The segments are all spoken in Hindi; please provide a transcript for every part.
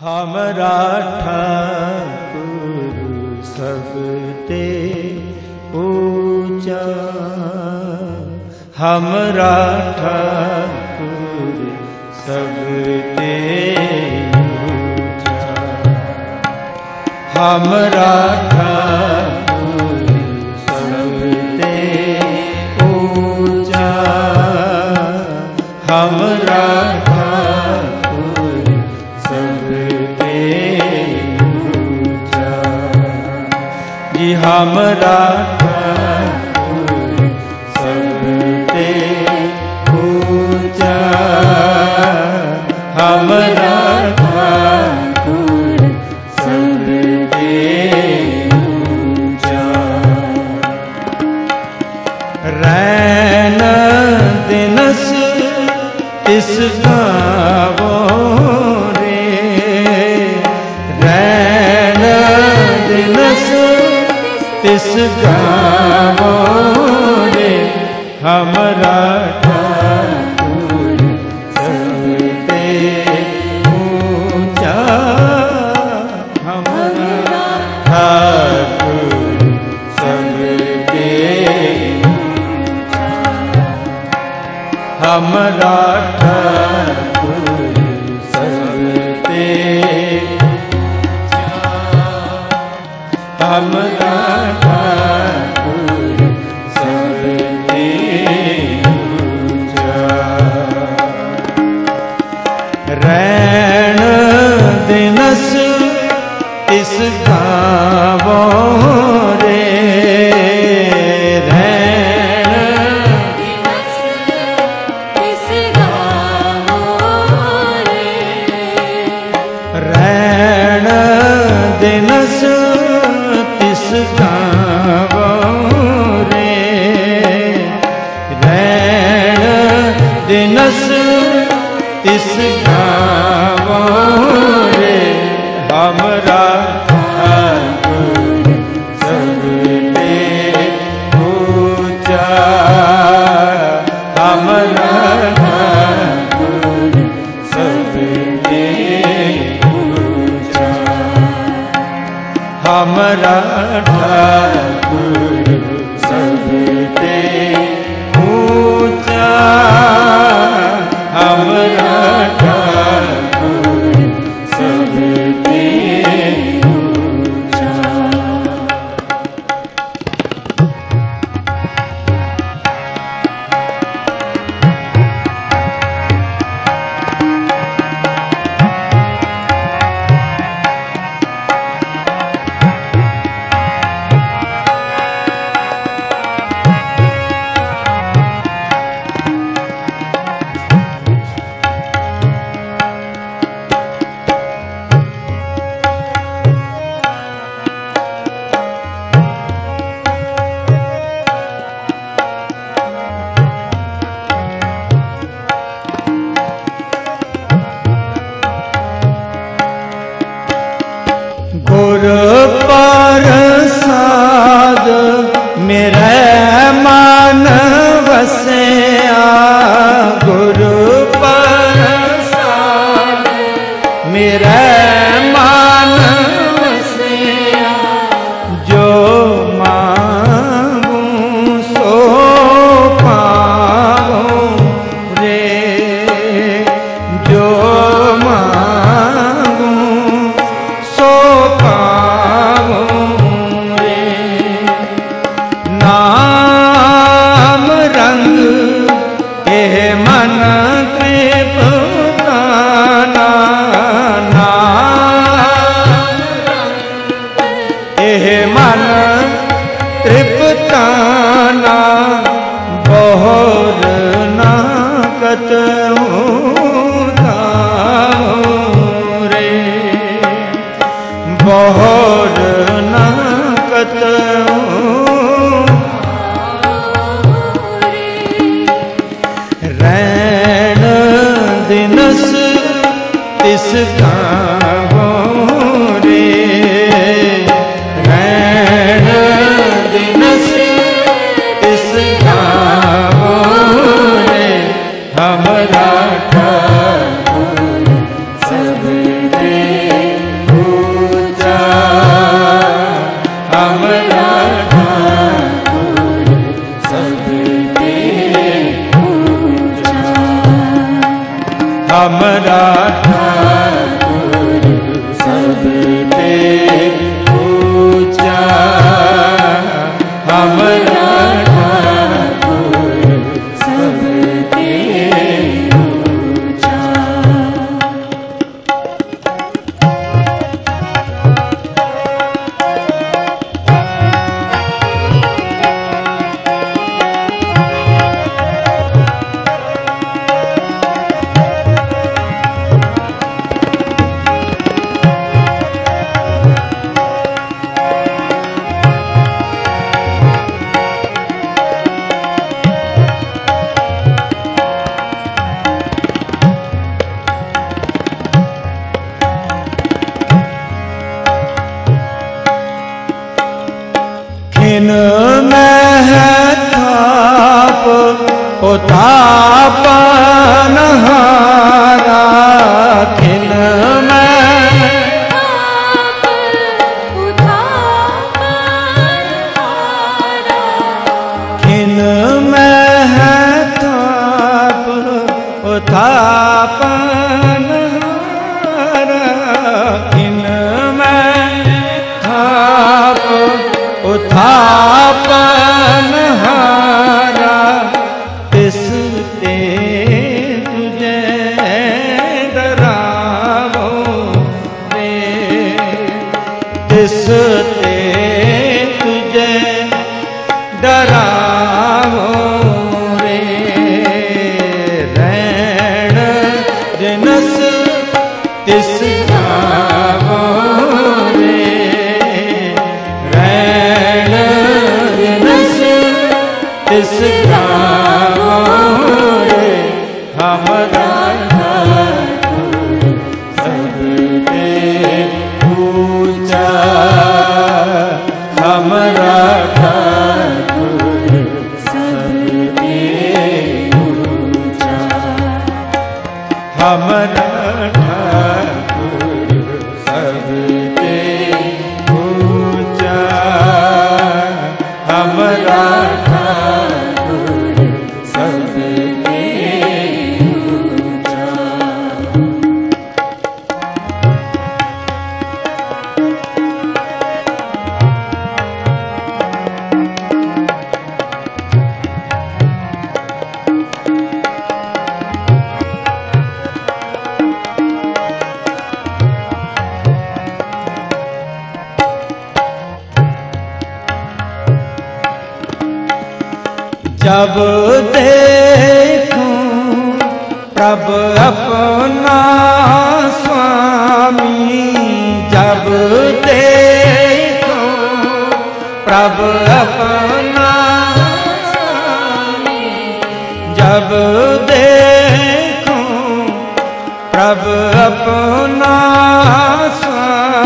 हमरा ठाकुर सबते ऊँचा हमरा ठाकुर सबते ऊँचा हमरा ठाकुर हमरा ठाकुर सब Krishna सोते जब देखूं प्रभ अपना स्वामी जब देखूं प्रभ अपना स्वामी जब देखूं प्रभ अपना स्वामी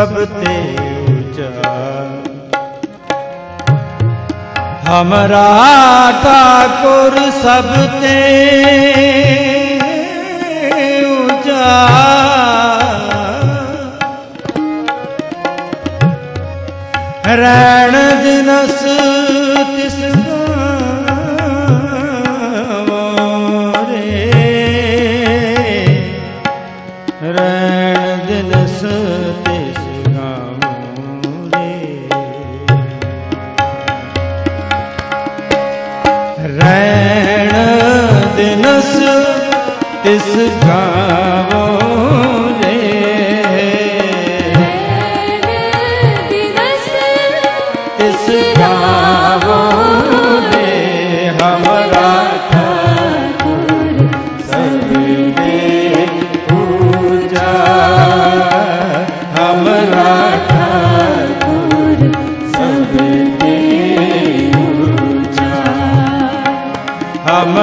सब ते हमरा ठाकुर सब ते ऊँचा रैण दिनस तिस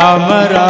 हमारा